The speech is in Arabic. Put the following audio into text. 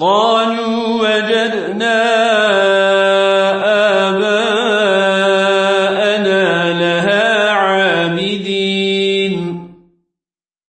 قالوا وجدنا آباءنا لها عامدين.